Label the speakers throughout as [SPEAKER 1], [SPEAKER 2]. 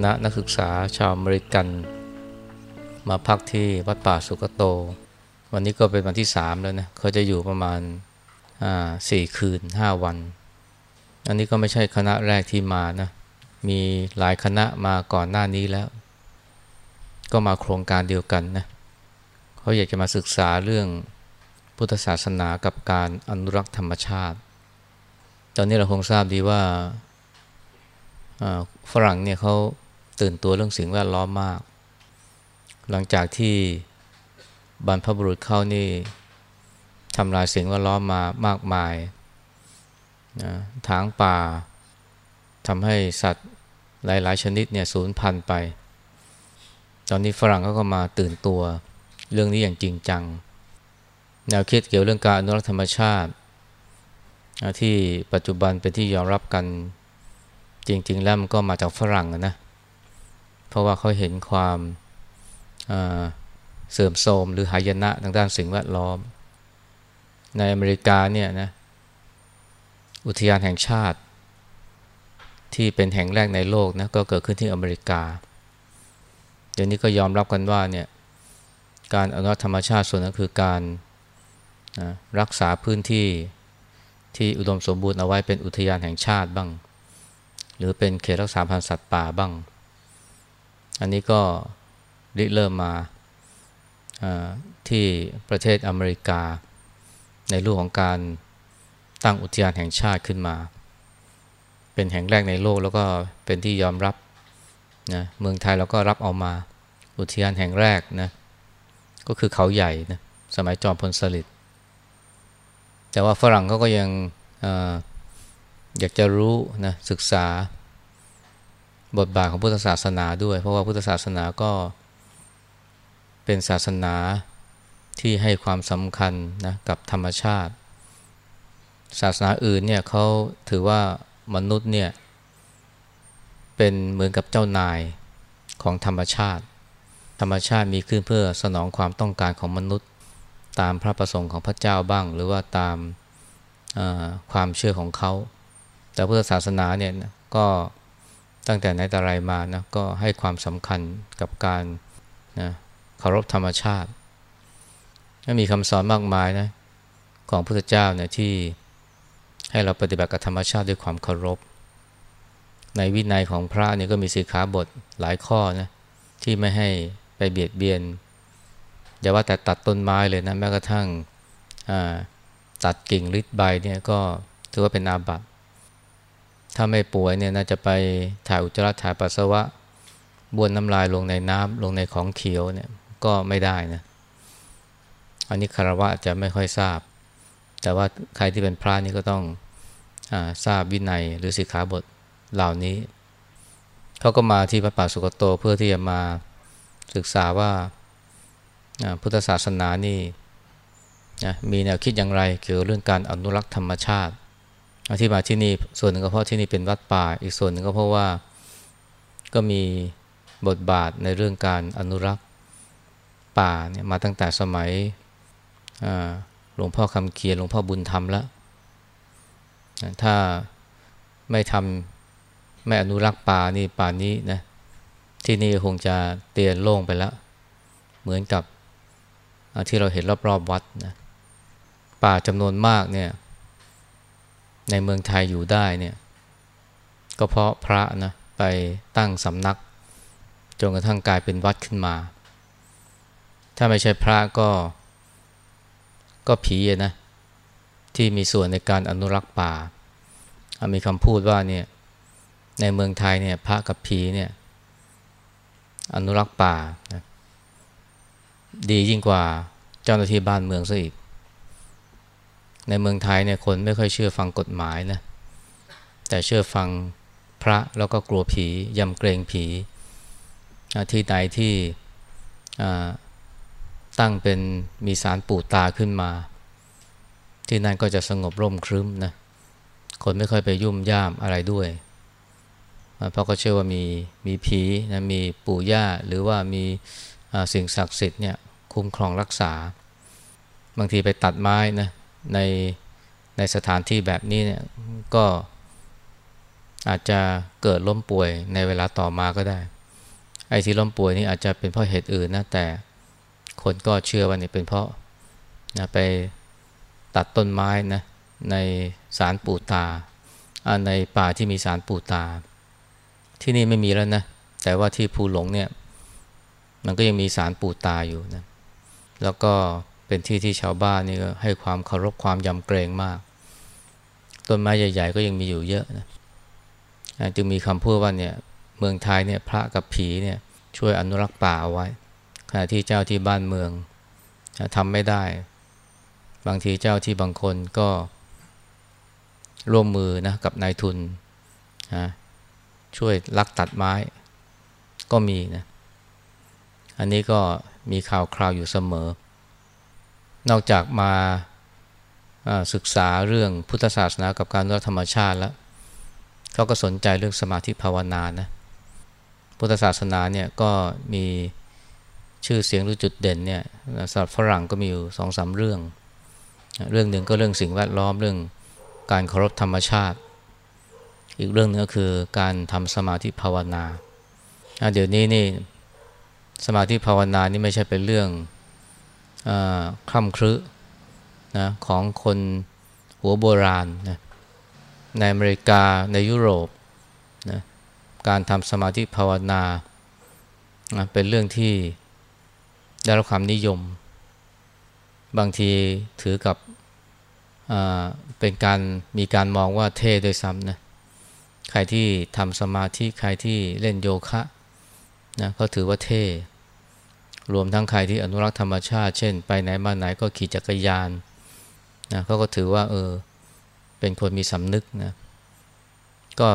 [SPEAKER 1] คณะนักศึกษาชาวอเมริกัน มาพักที่วัดป่าสุกโต วันนี้ก็เป็นวันที่สามแล้วนะเขาจะอยู่ประมาณสี่คืนห้าวัน อันนี้ก็ไม่ใช่คณะแรกที่มานะ มีหลายคณะมาก่อนหน้านี้แล้ว ก็มาโครงการเดียวกันนะเขาอยากจะมาศึกษาเรื่องพุทธศาสนากับการอนุรักษ์ธรรมชาติ ตอนนี้เราคงทราบดีว่าฝรั่งเนี่ยเขา ตื่นตัวเรื่องสิ่งแวดล้อมมาก หลังจากที่บรรพบุรุษเข้านี่ทำลายสิ่งแวดล้อมมามากมายนะทางป่าทำให้สัตว์หลาย ๆ ชนิดเนี่ยสูญพันธุ์ไป ตอนนี้ฝรั่งเขาก็มาตื่นตัวเรื่องนี้อย่างจริงจัง แนวคิดเกี่ยวเรื่องการอนุรักษ์ธรรมชาติ ที่ปัจจุบันเป็นที่ยอมรับกันจริง ๆ แล้วมันก็มาจากฝรั่งนะ เพราะว่าเขาเห็นความเสื่อมโทรมหรือหายนะทางด้านสิ่งแวดล้อม ในอเมริกาเนี่ยนะอุทยานแห่งชาติที่เป็นแห่งแรกในโลกนะก็เกิดขึ้นที่อเมริกา เดี๋ยวนี้ก็ยอมรับกันว่าเนี่ยการอนุรักษ์ธรรมชาติส่วนนั้นคือการนะรักษาพื้นที่ที่อุดมสมบูรณ์เอาไว้เป็นอุทยานแห่งชาติบ้าง หรือเป็นเขตรักษาพันธุ์สัตว์ป่าบ้าง อันนี้ก็ริเริ่มมาที่ประเทศอเมริกา ในรูปของการตั้งอุทยานแห่งชาติขึ้นมา เป็นแห่งแรกในโลกแล้วก็เป็นที่ยอมรับนะเมืองไทยเราก็รับเอามาอุทยานแห่งแรกนะก็คือเขาใหญ่นะสมัยจอมพลสฤษดิ์แต่ว่าฝรั่งเขาก็ยังอยากจะรู้นะศึกษา บทบาทของพุทธศาสนาด้วย เพราะว่าพุทธศาสนาก็เป็นศาสนาที่ให้ความสำคัญนะกับธรรมชาติ ศาสนาอื่นเนี่ยเขาถือว่ามนุษย์เนี่ยเป็นเหมือนกับเจ้านายของธรรมชาติ ธรรมชาติมีขึ้นเพื่อสนองความต้องการของมนุษย์ ตามพระประสงค์ของพระเจ้าบ้าง หรือว่าตามความเชื่อของเขา แต่พุทธศาสนาเนี่ยก็ ตั้งแต่ไหนแต่ไรมานะก็ให้ความสำคัญกับการนะเคารพธรรมชาติมีคำสอนมากมายนะของพุทธเจ้าเนี่ยที่ให้เราปฏิบัติกับธรรมชาติด้วยความเคารพ ในวินัยของพระเนี่ยก็มีสีขาบทหลายข้อนะที่ไม่ให้ไปเบียดเบียนอย่าว่าแต่ตัดต้นไม้เลยนะแม้กระทั่งตัดกิ่งริดใบเนี่ยก็ถือว่าเป็นอาบัติ ถ้าไม่ป่วยเนี่ยน่าจะไปถ่ายอุจจาระถ่ายปัสสาวะบ้วนน้ำลายลงในน้ำลงในของเขียวเนี่ยก็ไม่ได้นะอันนี้คารวะจะไม่ค่อยทราบ แต่ว่าใครที่เป็นพระนี่ก็ต้องอทราบวินัยหรือสิกขาบทเหล่านี้ เขาก็มาที่พระป่าสุกโตเพื่อที่จะมาศึกษาว่าพุทธศาสนานี่มีแนวคิดอย่างไรเกี่ยวกับเรื่องการอนุรักษ์ธรรมชาติ ที่มาที่นี่ส่วนหนึ่งก็เพราะที่นี่เป็นวัดป่า อีกส่วนหนึ่งก็เพราะว่าก็มีบทบาทในเรื่องการอนุรักษ์ป่าเนี่ยมาตั้งแต่สมัยหลวงพ่อคำเคียนหลวงพ่อบุญธรรมแล้วถ้าไม่ทำไม่อนุรักษ์ป่านี่ป่านี้นะที่นี่คงจะเตียนโล่งไปแล้ว เหมือนกับที่เราเห็นรอบๆวัดนะป่าจำนวนมากเนี่ย ในเมืองไทยอยู่ได้เนี่ยก็เพราะพระนะไปตั้งสำนักจนกระทั่งกลายเป็นวัดขึ้นมา ถ้าไม่ใช่พระก็ก็ผีนะที่มีส่วนในการอนุรักษ์ป่า มีคำพูดว่าเนี่ยในเมืองไทยเนี่ยพระกับผีเนี่ยอนุรักษ์ป่านะดียิ่งกว่าเจ้าหน้าที่บ้านเมืองซะอีก ในเมืองไทยเนี่ยคนไม่ค่อยเชื่อฟังกฎหมายนะแต่เชื่อฟังพระแล้วก็กลัวผียำเกรงผี ที่ใดที่ตั้งเป็นมีสารปู่ตาขึ้นมา ที่นั่นก็จะสงบร่มครึ้มนะคนไม่ค่อยไปยุ่มย่ามอะไรด้วย เพราะก็เชื่อว่ามีมีผีนะมีปู่ย่าหรือว่ามีสิ่งศักดิ์สิทธิ์เนี่ยคุ้มครองรักษา บางทีไปตัดไม้นะ ในในสถานที่แบบนี้เนี่ยก็อาจจะเกิดล้มป่วยในเวลาต่อมาก็ได้ ไอ้ที่ล้มป่วยนี่อาจจะเป็นเพราะเหตุอื่นนะแต่คนก็เชื่อว่านี่เป็นเพราะนะไปตัดต้นไม้นะในสารปูตา ในป่าที่มีสารปูตา ที่นี่ไม่มีแล้วนะแต่ว่าที่ภูหลงเนี่ยมันก็ยังมีสารปูตาอยู่นะแล้วก็ เป็นที่ที่ชาวบ้านนี่ก็ให้ความเคารพความยำเกรงมาก ต้นไม้ใหญ่ ๆ ก็ยังมีอยู่เยอะนะจึงมีคำพูดว่าเนี่ยเมืองไทยเนี่ยพระกับผีเนี่ยช่วยอนุรักษ์ป่าเอาไว้ ขณะที่เจ้าที่บ้านเมืองทำไม่ได้ บางทีเจ้าที่บางคนก็ร่วมมือนะกับนายทุนนะช่วยลักตัดไม้ก็มีนะ อันนี้ก็มีข่าวคราวอยู่เสมอ นอกจากมาศึกษาเรื่องพุทธศาสนากับการรักธรรมชาติแล้วเขาก็สนใจเรื่องสมาธิภาวนานะพุทธศาสนาเนี่ยก็มีชื่อเสียงหรือจุดเด่นเนี่ยสำหรับฝรั่งก็มีอยู่สองสาเรื่อง เรื่องหนึ่งก็เรื่องสิ่งแวดล้อมเรื่องการเคารพธรรมชาติ อีกเรื่องนึงก็คือการทำสมาธิภาวนาเดี๋ยวนี้นี่สมาธิภาวนานี่ไม่ใช่เป็นเรื่อง คล่ำครึนะของคนหัวโบราณนะในอเมริกาในยุโรปนะการทำสมาธิภาวนานะเป็นเรื่องที่ได้รับความนิยม บางทีถือกับเป็นการมีการมองว่าเท่ด้วยซ้ำนะใครที่ทำสมาธิใครที่เล่นโยคะนะก็ถือว่าเท่ รวมทั้งใครที่อนุรักษ์ธรรมชาติ เช่น ไปไหนมาไหนก็ขี่จักรยานนะเขาก็ถือว่าเออเป็นคนมีสำนึกนะก็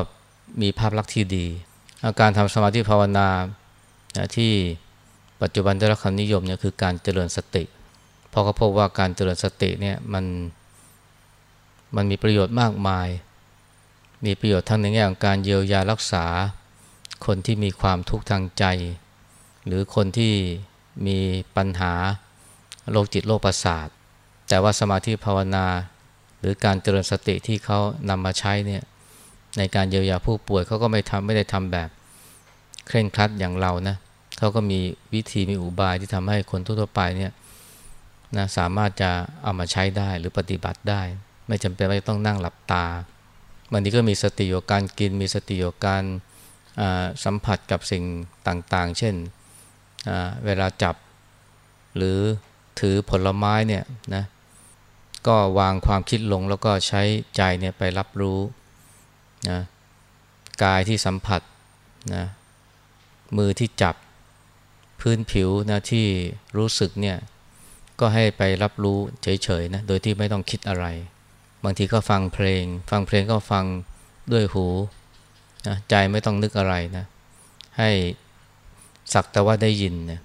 [SPEAKER 1] มีภาพลักษณ์ที่ดี อาการทำสมาธิภาวนานะที่ปัจจุบันได้รับความนิยมเนี่ยคือการเจริญสติ เพราะเขาพบว่าการเจริญสติเนี่ยมันมันมีประโยชน์มากมาย มีประโยชน์ทั้งในแง่ของการเยียวยารักษา คนที่มีความทุกข์ทางใจ หรือคนที่ มีปัญหาโรคจิตโรคประสาท แต่ว่าสมาธิภาวนาหรือการเจริญสติที่เขานำมาใช้เนี่ยในการเยียวยาผู้ป่วยเขาก็ไม่ทำไม่ได้ทำแบบเคร่งครัดอย่างเรานะเขาก็มีวิธีมีอุบายที่ทำให้คนทั่วไปเนี่ยนะสามารถจะเอามาใช้ได้หรือปฏิบัติได้ ไม่จำเป็นว่าต้องนั่งหลับตาบางทีก็มีสติอยู่การกินมีสติอยู่การสัมผัสกับสิ่งต่างๆ เช่น เวลาจับ หรือถือผลไม้เนี่ยนะก็วางความคิดลงแล้วก็ใช้ใจเนี่ยไปรับรู้นะกายที่สัมผัสนะมือที่จับพื้นผิวนะที่รู้สึกเนี่ยก็ให้ไปรับรู้เฉยๆนะโดยที่ไม่ต้องคิดอะไร บางทีก็ฟังเพลง ฟังเพลงก็ฟังด้วยหูนะใจไม่ต้องนึกอะไรนะให้ สักแต่ว่าได้ยินนะ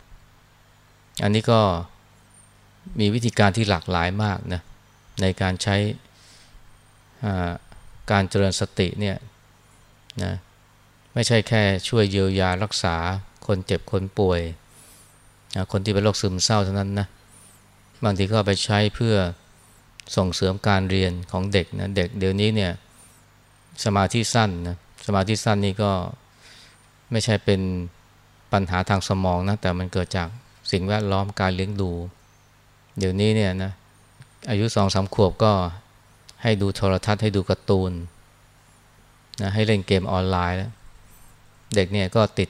[SPEAKER 1] อันนี้ก็มีวิธีการที่หลากหลายมากนะในการใช้การเจริญสติเนี่ยนะไม่ใช่แค่ช่วยเยียวยารักษาคนเจ็บคนป่วยนะคนที่เป็นโรคซึมเศร้าเท่านั้นนะบางทีก็ไปใช้เพื่อส่งเสริมการเรียนของเด็กนะเด็กเดี๋ยวนี้เนี่ยสมาธิสั้นนะสมาธิสั้นนี่ก็ไม่ใช่เป็น ปัญหาทางสมองนะแต่มันเกิดจากสิ่งแวดล้อมการเลี้ยงดู เดี๋ยวนี้เนี่ยนะอายุสองสามขวบก็ให้ดูโทรทัศน์ให้ดูการ์ตูนนะให้เล่นเกมออนไลน์แล้วเด็กเนี่ยก็ติด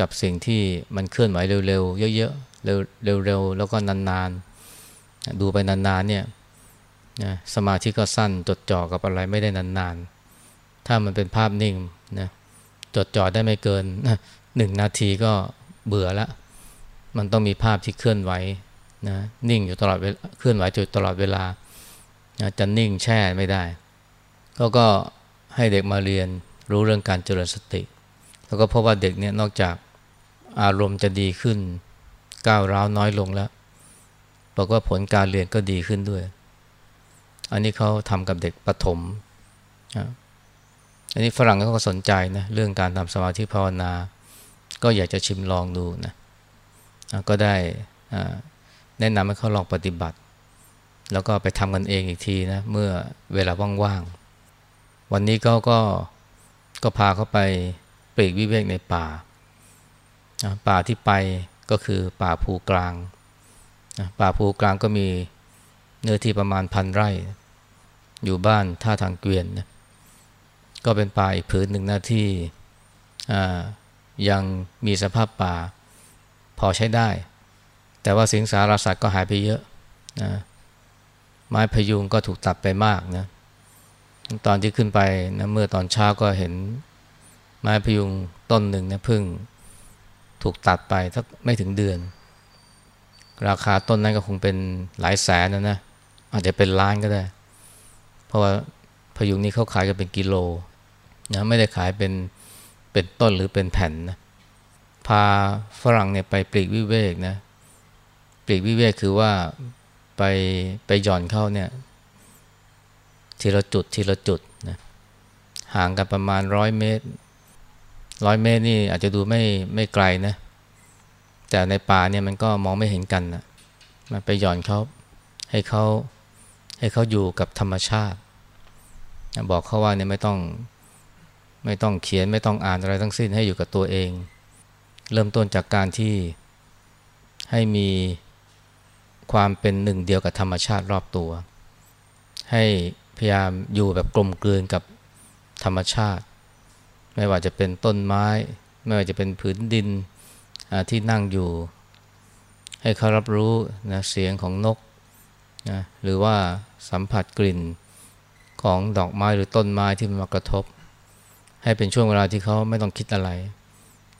[SPEAKER 1] กับสิ่งที่มันเคลื่อนไหวเร็วๆเยอะๆเร็วๆแล้วก็นานๆ ดูไปนานๆเนี่ยนะสมาธิก็สั้นจดจ่อกับอะไรไม่ได้นานๆ ถ้ามันเป็นภาพนิ่งนะจดจ่อได้ไม่เกิน หนึ่งนาทีก็เบื่อละ มันต้องมีภาพที่เคลื่อนไหวนะนิ่งอยู่ตลอดเคลื่อนไหวอยู่ตลอดเวลาจะนิ่งแช่ไม่ได้ก็ก็ให้เด็กมาเรียนรู้เรื่องการเจริญสติ แล้วก็พบว่าเด็กเนี่ยนอกจากอารมณ์จะดีขึ้น ก้าวร้าวน้อยลงแล้วบอกว่าผลการเรียนก็ดีขึ้นด้วย อันนี้เขาทำกับเด็กปฐมอันนี้ฝรั่งก็สนใจนะเรื่องการทำสมาธิภาวนา ก็อยากจะชิมลองดูนะก็ได้แนะนำให้เขาลองปฏิบัติ แล้วก็ไปทำกันเองอีกทีนะเมื่อเวลาว่างๆ วันนี้ก็ก็ก็พาเขาไปปลีกวิเวกในป่า ป่าที่ไปก็คือป่าภูกลาง ป่าภูกลางก็มีเนื้อที่ประมาณพันไร่ อยู่บ้านท่าทางเกวียนนะก็เป็นป่าอีกผืนหนึ่งหนะที่ ยังมีสภาพป่าพอใช้ได้ แต่ว่าสิงสารสัตว์ก็หายไปเยอะนะไม้พยุงก็ถูกตัดไปมากนะตอนที่ขึ้นไปนะเมื่อตอนเช้าก็เห็นไม้พยุงต้นหนึ่งนะพึ่งถูกตัดไปสักไม่ถึงเดือน ราคาต้นนั้นก็คงเป็นหลายแสนนะนะอาจจะเป็นล้านก็ได้ เพราะว่าพยุงนี้เขาขายกันเป็นกิโลนะไม่ได้ขายเป็น เป็นต้นหรือเป็นแผ่นนะพาฝรั่งเนี่ยไปปลีกวิเวกนะปลีกวิเวกคือว่าไปไปหย่อนเข้าเนี่ยทีละจุดทีละจุดนะห่างกันประมาณร้อยเมตรร้อยเมตรนี่อาจจะดูไม่ไม่ไกลนะแต่ในป่าเนี่ยมันก็มองไม่เห็นกันนะมันไปหย่อนเขาให้เขาให้เขาอยู่กับธรรมชาติ บอกเขาว่าเนี่ยไม่ต้อง ไม่ต้องเขียนไม่ต้องอ่านอะไรทั้งสิ้นให้อยู่กับตัวเอง เริ่มต้นจากการที่ให้มีความเป็นหนึ่งเดียวกับธรรมชาติรอบตัว ให้พยายามอยู่แบบกลมกลืนกับธรรมชาติ ไม่ว่าจะเป็นต้นไม้ ไม่ว่าจะเป็นผืนดินที่นั่งอยู่ ให้เขารับรู้นะเสียงของนกนะหรือว่าสัมผัสกลิ่นของดอกไม้หรือต้นไม้ที่มันมากระทบ ให้เป็นช่วงเวลาที่เขาไม่ต้องคิดอะไร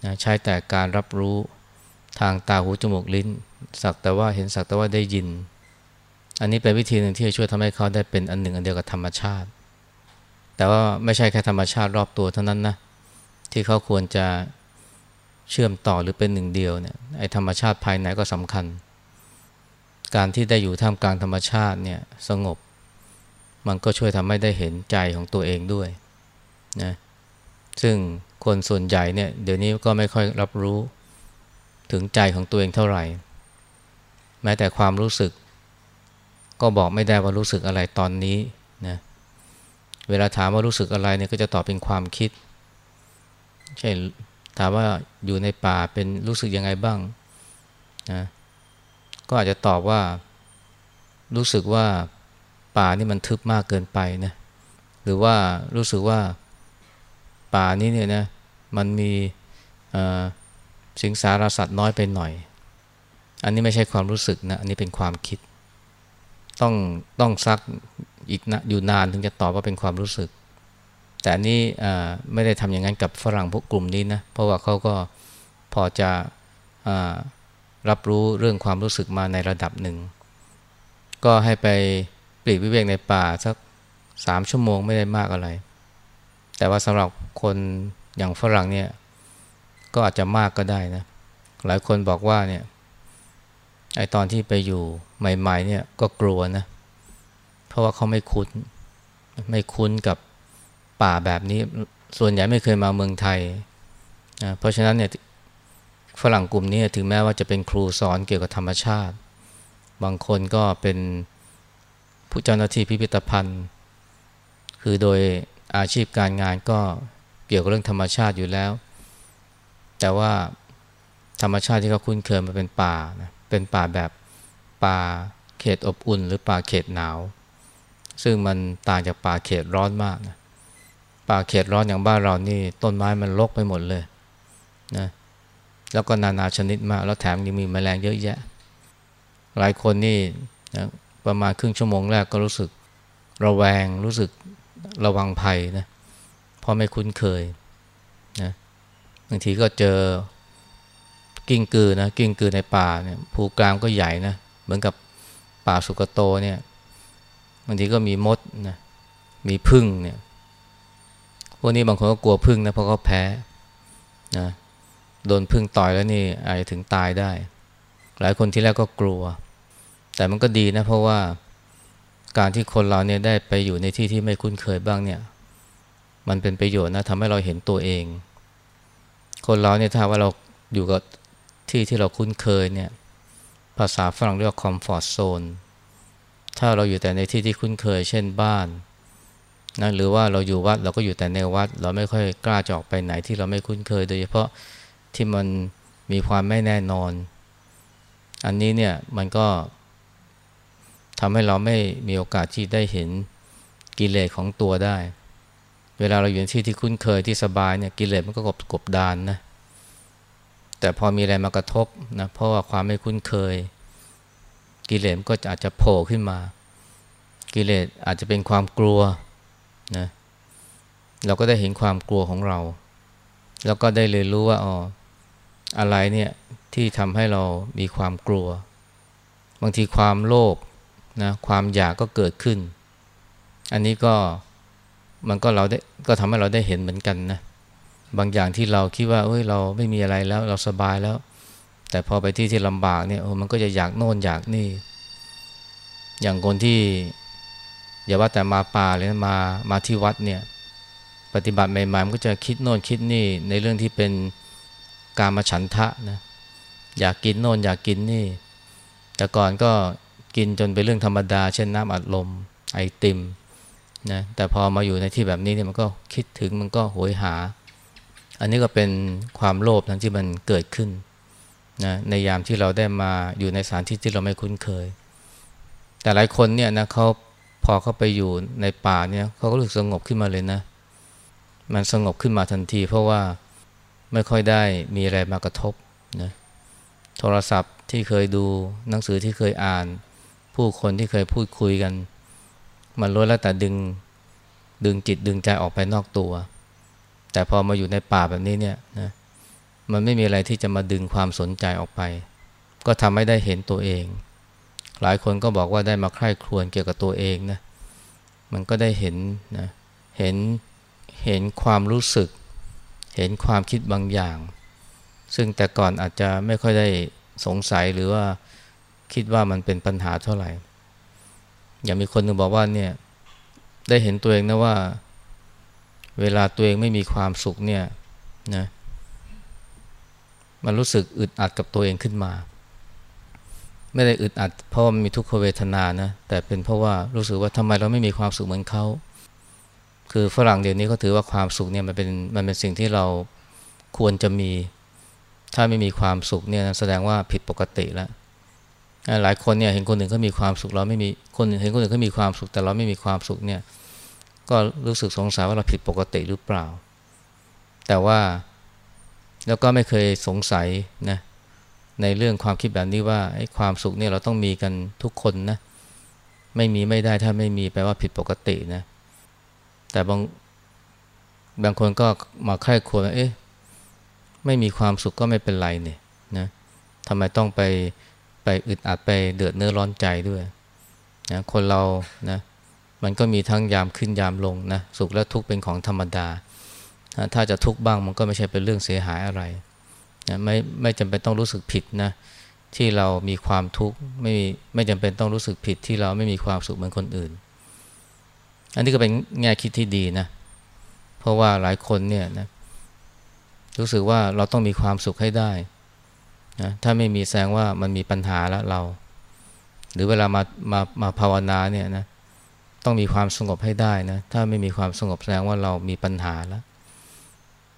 [SPEAKER 1] นะใช้แต่การรับรู้ทางตาหูจมูกลิ้น สักแต่ว่าเห็นสักแต่ว่าได้ยิน อันนี้เป็นวิธีหนึ่งที่จะช่วยทำให้เขาได้เป็นอันหนึ่งอันเดียวกับธรรมชาติ แต่ว่าไม่ใช่แค่ธรรมชาติรอบตัวเท่านั้นนะที่เขาควรจะเชื่อมต่อหรือเป็นหนึ่งเดียวเนี่ยไอ้ธรรมชาติภายในก็สำคัญ การที่ได้อยู่ท่ามกลางธรรมชาติเนี่ยสงบ มันก็ช่วยทำให้ได้เห็นใจของตัวเองด้วยนะ ซึ่งคนส่วนใหญ่เนี่ยเดี๋ยวนี้ก็ไม่ค่อยรับรู้ถึงใจของตัวเองเท่าไหร่ แม้แต่ความรู้สึก ก็บอกไม่ได้ว่ารู้สึกอะไรตอนนี้นะเวลาถามว่ารู้สึกอะไรเนี่ยก็จะตอบเป็นความคิด เช่นถามว่าอยู่ในป่าเป็นรู้สึกยังไงบ้างนะก็อาจจะตอบว่ารู้สึกว่าป่านี่มันทึบมากเกินไปนะหรือว่ารู้สึกว่า ป่านี้เนี่ยนะมันมีสิงสารสัตว์น้อยไปหน่อย อันนี้ไม่ใช่ความรู้สึกนะ อันนี้เป็นความคิด ต้องต้องซักอีกนะอยู่นานถึงจะตอบว่าเป็นความรู้สึก แต่อันนี้ไม่ได้ทำอย่างนั้นกับฝรั่งพวกกลุ่มนี้นะ เพราะว่าเขาก็พอจะรับรู้เรื่องความรู้สึกมาในระดับหนึ่ง ก็ให้ไปปลีกวิเวกในป่าสักสามชั่วโมงไม่ได้มากอะไร แต่ว่าสำหรับคนอย่างฝรั่งเนี่ย ก็อาจจะมากก็ได้นะ หลายคนบอกว่าเนี่ยไอตอนที่ไปอยู่ใหม่ ๆ เนี่ยก็กลัวนะ เพราะว่าเขาไม่คุ้น ไม่คุ้นกับป่าแบบนี้ ส่วนใหญ่ไม่เคยมาเมืองไทยนะเพราะฉะนั้นเนี่ยฝรั่งกลุ่มนี้ถึงแม้ว่าจะเป็นครูสอนเกี่ยวกับธรรมชาติ บางคนก็เป็นผู้เจ้าหน้าที่พิพิธภัณฑ์ คือโดย อาชีพการงานก็เกี่ยวกับเรื่องธรรมชาติอยู่แล้ว แต่ว่าธรรมชาติที่เขาคุ้นเคยมาเป็นป่านะเป็นป่าแบบป่าเขตอบอุ่น หรือป่าเขตหนาว ซึ่งมันต่างจากป่าเขตร้อนมากนะป่าเขตร้อนอย่างบ้านเรานี่ต้นไม้มันรกไปหมดเลยนะแล้วก็นานาชนิดมาก แล้วแถมยังมีแมลงเยอะแยะ หลายคนนี่นะประมาณครึ่งชั่วโมงแรกก็รู้สึกระแวงรู้สึก ระวังภัยนะเพราะไม่คุ้นเคยนะบางทีก็เจอกิ้งกือนะกิ้งกือในป่าเนี่ยภูกรามก็ใหญ่นะเหมือนกับป่าสุกโตเนี่ยบางทีก็มีมดนะมีพึ่งเนี่ยพวกนี้บางคนก็กลัวพึ่งนะเพราะเขาแพ้นะโดนพึ่งต่อยแล้วนี่อาจจะถึงตายได้ หลายคนที่แรกก็กลัว แต่มันก็ดีนะเพราะว่า การที่คนเราเนี่ยได้ไปอยู่ในที่ที่ไม่คุ้นเคยบ้างเนี่ยมันเป็นประโยชน์นะทำให้เราเห็นตัวเอง คนเราเนี่ยถ้าว่าเราอยู่กับที่ที่เราคุ้นเคยเนี่ยภาษาฝรั่งเรียกว่า comfort zone ถ้าเราอยู่แต่ในที่ที่คุ้นเคย เช่นบ้านนะหรือว่าเราอยู่วัดเราก็อยู่แต่ในวัด เราไม่ค่อยกล้าจะออกไปไหนที่เราไม่คุ้นเคย โดยเฉพาะที่มันมีความไม่แน่นอน อันนี้เนี่ยมันก็ ทำให้เราไม่มีโอกาสที่ได้เห็นกิเลสของตัวได้ เวลาเราอยู่ในที่ที่คุ้นเคยที่สบายเนี่ยกิเลสมันก็กบกบดานนะแต่พอมีอะไรมากระทบนะเพราะว่าความไม่คุ้นเคย กิเลสก็อาจจะโผล่ขึ้นมา กิเลสอาจจะเป็นความกลัวนะเราก็ได้เห็นความกลัวของเรา แล้วก็ได้เรียนรู้ว่าอ๋ออะไรเนี่ยที่ทำให้เรามีความกลัว บางทีความโลภ นะความอยากก็เกิดขึ้น อันนี้ก็มันก็เราได้ก็ทำให้เราได้เห็นเหมือนกันนะบางอย่างที่เราคิดว่าเอ้ยเราไม่มีอะไรแล้วเราสบายแล้ว แต่พอไปที่ที่ลำบากเนี่ยโอ้มันก็จะอยากโน่นอยากนี่ อย่างคนที่อย่าว่าแต่มาป่าเลยนะมามาที่วัดเนี่ยปฏิบัติใหม่ๆมันก็จะคิดโน่นคิดนี่ในเรื่องที่เป็นการมาฉันทะนะอยากกินโน่นอยากกินนี่ แต่ก่อนก็ กินจนเป็นเรื่องธรรมดา เช่นน้ำอัดลมไอติมนะแต่พอมาอยู่ในที่แบบนี้เนี่ยมันก็คิดถึงมันก็โหยหา อันนี้ก็เป็นความโลภนั้นที่มันเกิดขึ้นนะในยามที่เราได้มาอยู่ในสถานที่ที่เราไม่คุ้นเคย แต่หลายคนเนี่ยนะเขาพอเขาไปอยู่ในป่าเนี่ยเขาก็รู้สึกสงบขึ้นมาเลยนะ มันสงบขึ้นมาทันที เพราะว่าไม่ค่อยได้มีอะไรมากระทบนะโทรศัพท์ที่เคยดูหนังสือที่เคยอ่าน ผู้คนที่เคยพูดคุยกัน มันล้วนแล้วแต่ดึงดึงจิตดึงใจออกไปนอกตัว แต่พอมาอยู่ในป่าแบบนี้เนี่ยนะมันไม่มีอะไรที่จะมาดึงความสนใจออกไป ก็ทำให้ได้เห็นตัวเอง หลายคนก็บอกว่าได้มาใคร่ครวญเกี่ยวกับตัวเองนะมันก็ได้เห็นนะเห็นเห็นความรู้สึก เห็นความคิดบางอย่าง ซึ่งแต่ก่อนอาจจะไม่ค่อยได้สงสัยหรือว่า คิดว่ามันเป็นปัญหาเท่าไหร่ อย่างมีคนหนึ่งบอกว่าเนี่ยได้เห็นตัวเองนะว่า เวลาตัวเองไม่มีความสุขเนี่ยนะมันรู้สึกอึดอัดกับตัวเองขึ้นมา ไม่ได้อึดอัด เพราะมันมีทุกขเวทนานะแต่เป็นเพราะว่ารู้สึกว่าทำไมเราไม่มีความสุขเหมือนเขาคือฝรั่งเดี๋ยวนี้เขาถือว่าความสุขเนี่ยมันเป็นมันเป็นสิ่งที่เราควรจะมี ถ้าไม่มีความสุขเนี่ยแสดงว่าผิดปกติแล้ว หลายคนเนี่ยเห็นคนอื่นเขามีความสุขเราไม่มีคนเห็นคนอื่นเขามีความสุขแต่เราไม่มีความสุขเนี่ยก็รู้สึกสงสัยว่าเราผิดปกติหรือเปล่า แต่ว่าแล้วก็ไม่เคยสงสัยนะในเรื่องความคิดแบบนี้ว่าไอ้ความสุขเนี่ยเราต้องมีกันทุกคนนะไม่มีไม่ได้ถ้าไม่มีแปลว่าผิดปกตินะแต่บางบางคนก็มาใคร่ควญว่าเอ๊ะไม่มีความสุขก็ไม่เป็นไรเนี่ยนะทำไมต้องไป ไปอึดอัดไปเดือดเนื้อร้อนใจด้วยนะคนเรานะมันก็มีทั้งยามขึ้นยามลงนะสุขและทุกข์เป็นของธรรมดานะถ้าจะทุกข์บ้างมันก็ไม่ใช่เป็นเรื่องเสียหายอะไรนะไม่ไม่จำเป็นต้องรู้สึกผิดนะที่เรามีความทุกข์ไม่ไม่จำเป็นต้องรู้สึกผิดที่เราไม่มีความสุขเหมือนคนอื่น อันนี้ก็เป็นแง่คิดที่ดีนะเพราะว่าหลายคนเนี่ยนะรู้สึกว่าเราต้องมีความสุขให้ได้ นะถ้าไม่มีแสดงว่ามันมีปัญหาแล้วเรา หรือเวลามามามาภาวนาเนี่ยนะต้องมีความสงบให้ได้นะถ้าไม่มีความสงบแสดงว่าเรามีปัญหาแล้ว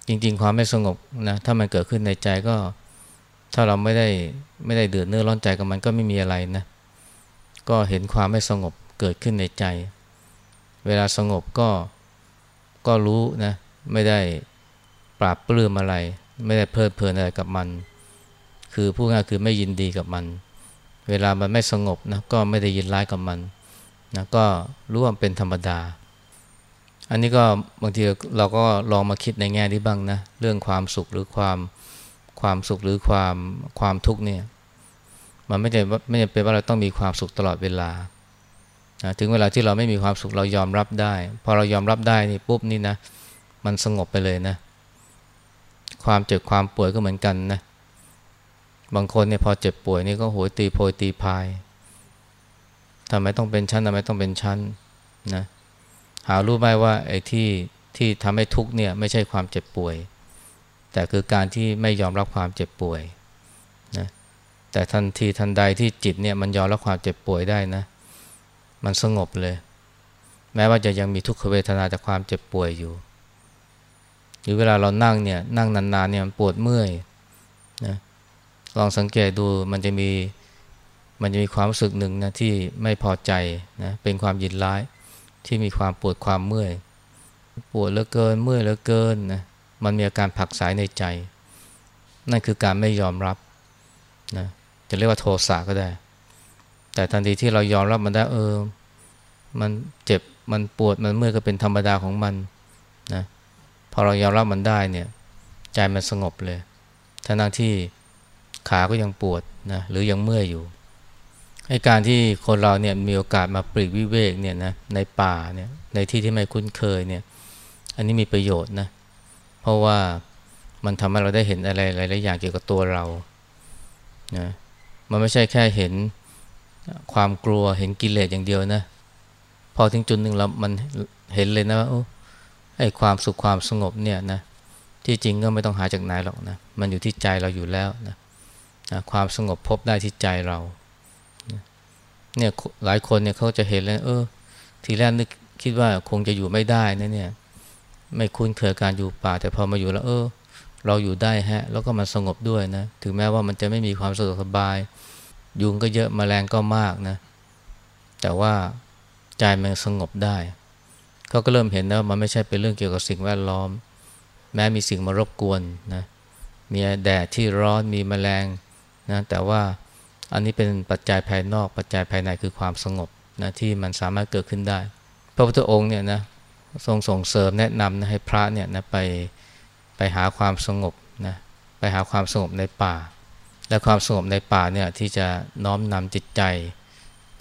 [SPEAKER 1] จริง ๆ ความไม่สงบนะถ้ามันเกิดขึ้นในใจก็ ถ้าเราไม่ได้ไม่ได้เดือดเนื้อร้อนใจกับมันก็ไม่มีอะไรนะก็เห็นความไม่สงบเกิดขึ้นในใจ เวลาสงบก็ก็รู้นะไม่ได้ปราบปลื้มอะไร ไม่ได้เพลิดเพลินอะไรกับมัน คือพูดง่ายคือไม่ยินดีกับมัน เวลามันไม่สงบนะก็ไม่ได้ยินร้ายกับมันนะก็รู้ว่าเป็นธรรมดา อันนี้ก็บางทีเราก็ลองมาคิดในแง่นี้บ้างนะเรื่องความสุขหรือความความสุขหรือความความทุกข์เนี่ยมันไม่ใช่ไม่ใช่เป็นว่าเราต้องมีความสุขตลอดเวลานะถึงเวลาที่เราไม่มีความสุขเรายอมรับได้ พอเรายอมรับได้นี่ปุ๊บนี่นะ มันสงบไปเลยนะ ความเจ็บความป่วยก็เหมือนกันนะ บางคนเนี่ยพอเจ็บป่วยนี่ก็โหยตีโพยตีพายทำไมต้องเป็นชั้นทำไมต้องเป็นชั้นนะหารู้ไหมว่าไอ้ที่ที่ทำให้ทุกข์เนี่ยไม่ใช่ความเจ็บป่วย แต่คือการที่ไม่ยอมรับความเจ็บป่วยนะแต่ทันทีทันใดที่จิตเนี่ยมันยอมรับความเจ็บป่วยได้นะ มันสงบเลย แม้ว่าจะยังมีทุกขเวทนาจากความเจ็บป่วยอยู่ หรือเวลาเรานั่งเนี่ยนั่งนานๆเนี่ยมันปวดเมื่อย ลองสังเกตดูมันจะมีมันจะมีความรู้สึกหนึ่งนะที่ไม่พอใจนะเป็นความยินร้าย ที่มีความปวดความเมื่อย ปวดเหลือเกินเมื่อยเหลือเกินนะมันมีอาการผักสายในใจ นั่นคือการไม่ยอมรับนะจะเรียกว่าโทสะก็ได้ แต่ทันทีที่เรายอมรับมันได้เออ มันเจ็บมันปวดมันเมื่อยก็เป็นธรรมดาของมันนะพอเรายอมรับมันได้เนี่ย ใจมันสงบเลยทั้งที่ ขาก็ยังปวดนะหรือยังเมื่อยอยู่ให้การที่คนเราเนี่ยมีโอกาสมาปลีกวิเวกเนี่ยนะในป่าเนี่ยในที่ที่ไม่คุ้นเคยเนี่ยอันนี้มีประโยชน์นะเพราะว่ามันทำให้เราได้เห็นอะไรหลายๆอย่างเกี่ยวกับตัวเรานะมันไม่ใช่แค่เห็นความกลัวเห็นกิเลสอย่างเดียวนะพอถึงจุดหนึ่งเรามันเห็นเลยนะว่าไอ้ความสุขความสงบเนี่ยนะที่จริงก็ไม่ต้องหาจากไหนหรอกนะมันอยู่ที่ใจเราอยู่แล้วนะ นะความสงบพบได้ที่ใจเราเนี่ยหลายคนเนี่ยเขาจะเห็นแล้วเออ ทีแรกนึกคิดว่าคงจะอยู่ไม่ได้นะเนี่ย ไม่คุ้นเคยการอยู่ป่า แต่พอมาอยู่แล้ว เออ เราอยู่ได้ฮะ แล้วก็มันสงบด้วยนะ ถึงแม้ว่ามันจะไม่มีความสะดวกสบาย ยุงก็เยอะมแมลงก็มากนะ แต่ว่าใจมันสงบได้ เขาก็เริ่มเห็นแล้วมันไม่ใช่เป็นเรื่องเกี่ยวกับสิ่งแวดล้อม แม้มีสิ่งมารบกวนนะ มีแดดที่ร้อนมีมแมลง นะแต่ว่าอันนี้เป็นปัจจัยภายนอก ปัจจัยภายในคือความสงบนะที่มันสามารถเกิดขึ้นได้ พระพุทธองค์เนี่ยนะทรงส่งเสริมแนะนำนะให้พระเนี่ยนะไปไปหาความสงบนะไปหาความสงบในป่า และความสงบในป่าเนี่ยที่จะน้อมนำจิตใจ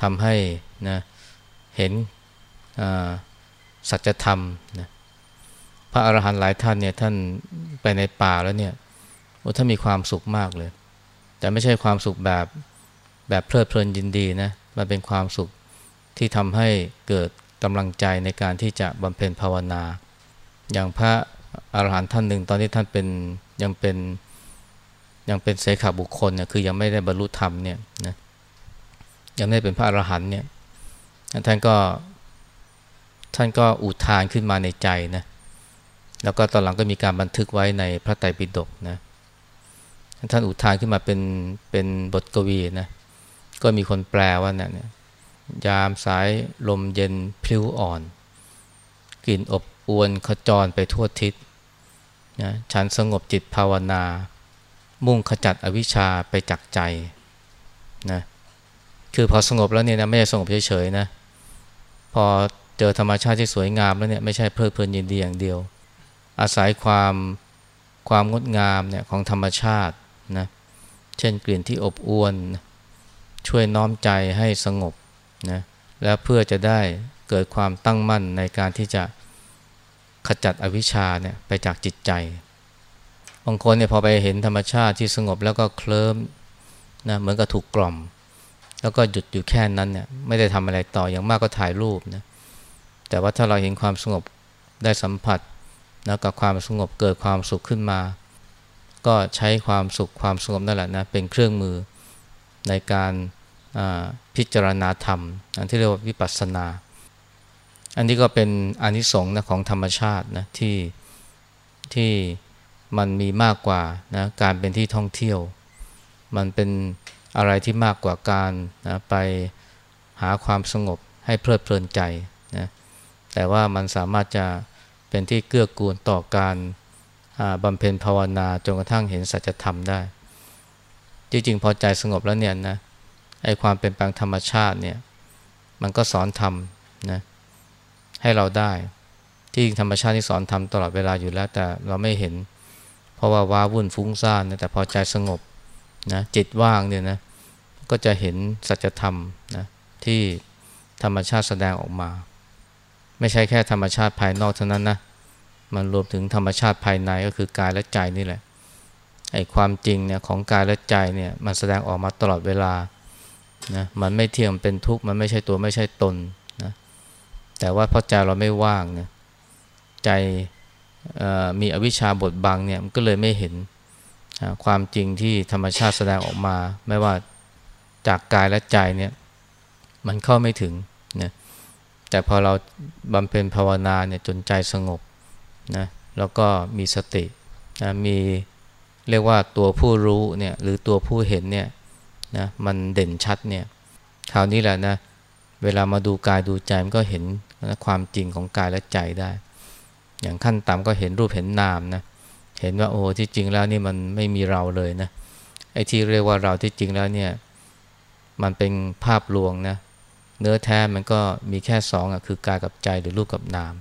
[SPEAKER 1] ทำให้นะเห็นสัจธรรมนะพระอรหันต์หลายท่านเนี่ยท่านไปในป่าแล้วเนี่ยโอ้ท่านมีความสุขมากเลย แต่ไม่ใช่ความสุขแบบแบบเพลิดเพลินยินดีนะมันเป็นความสุขที่ทำให้เกิดกำลังใจในการที่จะบำเพ็ญภาวนา อย่างพระอาหารหันต์ท่านหนึ่งตอนที่ท่านเป็นยังเป็นยังเป็นเสขาบุคคลเนี่ยคือยังไม่ได้บรรลุธรรมเนี่ยนะยังไม่ได้เป็นพระอรหันต์เนี่ยท่านก็ท่านก็อุทานขึ้นมาในใจนะแล้วก็ตอนหลังก็มีการบันทึกไว้ในพระไตรปิฎกนะ ท่านอุทานขึ้นมาเป็นเป็นบทกวีนะก็มีคนแปลว่านี่ยยามสายลมเย็นพลิ้วอ่อน กลิ่นอบอวนขจรไปทั่วทิศนะฉันสงบจิตภาวนา มุ่งขจัดอวิชชาไปจากใจนะคือพอสงบแล้วเนี่ยนะไม่ใช่สงบเฉยๆนะพอเจอธรรมชาติที่สวยงามแล้วเนี่ยไม่ใช่เพลิดเพลินยินดีอย่างเดียว อาศัยความความงดงามเนี่ยของธรรมชาติ นะเช่นกลิ่นที่อบอวนนะช่วยน้อมใจให้สงบนะแล้วเพื่อจะได้เกิดความตั้งมั่นในการที่จะขจัดอวิชชาเนี่ยไปจากจิตใจบางคนเนี่ยพอไปเห็นธรรมชาติที่สงบแล้วก็เคลิ้มนะเหมือนกับถูกกล่อม แล้วก็หยุดอยู่แค่นั้นเนี่ยไม่ได้ทำอะไรต่ออย่างมากก็ถ่ายรูปนะแต่ว่าถ้าเราเห็นความสงบได้สัมผัสนะกับความสงบเกิดความสุขขึ้นมา ก็ใช้ความสุขความสงบนั่นแหละนะเป็นเครื่องมือในการพิจารณาธรรม อันที่เรียกว่าวิปัสสนา อันนี้ก็เป็นอนิสงส์นะของธรรมชาตินะที่ที่มันมีมากกว่านะการเป็นที่ท่องเที่ยว มันเป็นอะไรที่มากกว่าการนะไปหาความสงบให้เพลิดเพลินใจนะแต่ว่ามันสามารถจะเป็นที่เกื้อกูลต่อการ บำเพ็ญภาวนาจนกระทั่งเห็นสัจธรรมได้ จริงๆ พอใจสงบแล้วเนี่ยนะไอ้ความเป็นแปลงธรรมชาติเนี่ยมันก็สอนทำนะให้เราได้ ที่ธรรมชาติที่สอนทำตลอดเวลาอยู่แล้ว แต่เราไม่เห็น เพราะว่าว้าวุ่นฟุ้งซ่านนะแต่พอใจสงบนะจิตว่างเนี่ยนะก็จะเห็นสัจธรรมนะที่ธรรมชาติแสดงออกมา ไม่ใช่แค่ธรรมชาติภายนอกเท่านั้นนะ มันรวมถึงธรรมชาติภายในก็คือกายและใจนี่แหละไอ้ความจริงเนี่ยของกายและใจเนี่ยมันแสดงออกมาตลอดเวลานะมันไม่เที่ยงเป็นทุกข์มันไม่ใช่ตัวไม่ใช่ตนนะแต่ว่าเพราะใจเราไม่ว่างเนะใจมีอวิชชาบทบังเนี่ยมันก็เลยไม่เห็นความจริงที่ธรรมชาติแสดงออกมา ไม่ว่าจากกายและใจเนี่ยมันเข้าไม่ถึงนะแต่พอเราบำเพ็ญภาวนาเนี่ยจนใจสงบ นะแล้วก็มีสตินะมีเรียกว่าตัวผู้รู้เนี่ยหรือตัวผู้เห็นเนี่ยนะมันเด่นชัดเนี่ยคราวนี้แหละนะเวลามาดูกายดูใจมันก็เห็นนะความจริงของกายและใจได้ อย่างขั้นต่ำก็เห็นรูปเห็นนามนะเห็นว่าโอ้ที่จริงแล้วนี่มันไม่มีเราเลยนะไอ้ที่เรียกว่าเราที่จริงแล้วเนี่ยมันเป็นภาพลวงนะเนื้อแท้มันก็มีแค่สองอะคือกายกับใจหรือรูปกับนาม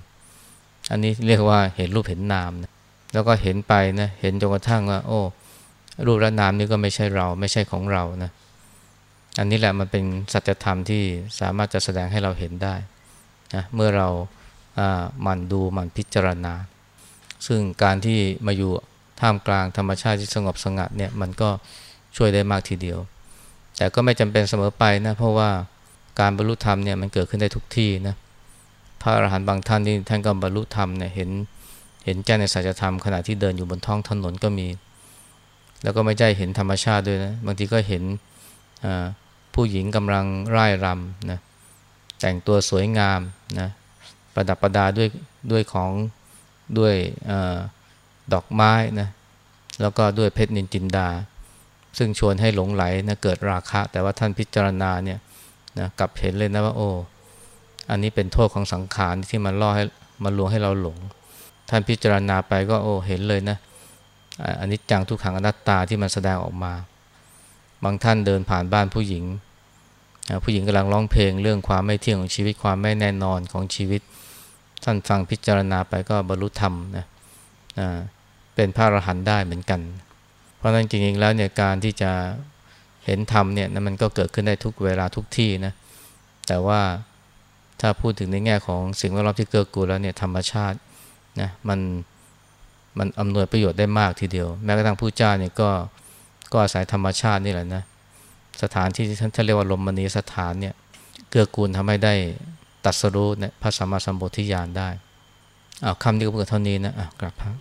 [SPEAKER 1] อันนี้เรียกว่าเห็นรูปเห็นนามนะแล้วก็เห็นไปนะเห็นจนกระทั่งว่า โอ้ รูปและนามนี่ก็ไม่ใช่เราไม่ใช่ของเรานะอันนี้แหละมันเป็นสัจธรรมที่สามารถจะแสดงให้เราเห็นได้นะเมื่อเราหมั่นดูหมั่นพิจารณา ซึ่งการที่มาอยู่ท่ามกลางธรรมชาติที่สงบสงัดเนี่ยมันก็ช่วยได้มากทีเดียว แต่ก็ไม่จำเป็นเสมอไปนะเพราะว่าการบรรลุธรรมเนี่ยมันเกิดขึ้นได้ทุกที่นะ พระอรหันต์บางท่านที่ท่านก็บรรลุธรรมเนี่ยเห็นเห็นแจ้งในสัจธรรมขณะที่เดินอยู่บนท้องถนนก็มี แล้วก็ไม่ใช่เห็นธรรมชาติด้วยนะบางทีก็เห็นผู้หญิงกำลังร่ายรำนะแต่งตัวสวยงามนะประดับประดาด้วยด้วยของด้วยอดอกไม้นะแล้วก็ด้วยเพชรนินจินดา ซึ่งชวนให้หลงไหลนะเกิดราคะ แต่ว่าท่านพิจารณาเนี่ยนะกลับเห็นเลยนะว่าโอ้ อันนี้เป็นโทษของสังขารที่มันล่อให้มันลวงให้เราหลง ท่านพิจารณาไปก็โอ้เห็นเลยนะอันนี้จังทุกขังอนัตตาที่มันแสดงออกมา บางท่านเดินผ่านบ้านผู้หญิง ผู้หญิงกำลังร้องเพลงเรื่องความไม่เที่ยงของชีวิตความไม่แน่นอนของชีวิต ท่านฟังพิจารณาไปก็บรรลุธรรมนะเป็นพระอรหันต์ได้เหมือนกัน เพราะนั้นจริงๆแล้วเนี่ยการที่จะเห็นธรรมเนี่ยนมันก็เกิดขึ้นได้ทุกเวลาทุกที่นะแต่ว่า ถ้าพูดถึงในแง่ของสิ่งแวดล้อมที่เกื้อกูลแล้วเนี่ยธรรมชาตินะมันมันอำนวยประโยชน์ได้มากทีเดียว แม้กระทั่งผู้เจ้าเนี่ยก็ก็อาศัยธรรมชาตินี่แหละนะสถานที่ที่ท่านเรียกว่าลมมณีสถานเนี่ยเกื้อกูลทำให้ได้ตัดสรู้เนี่ยพระสัมมาสัมปวิญญาณได้อ้าวคำนี้ก็เพื่อเท่านี้นะอะกลับพระ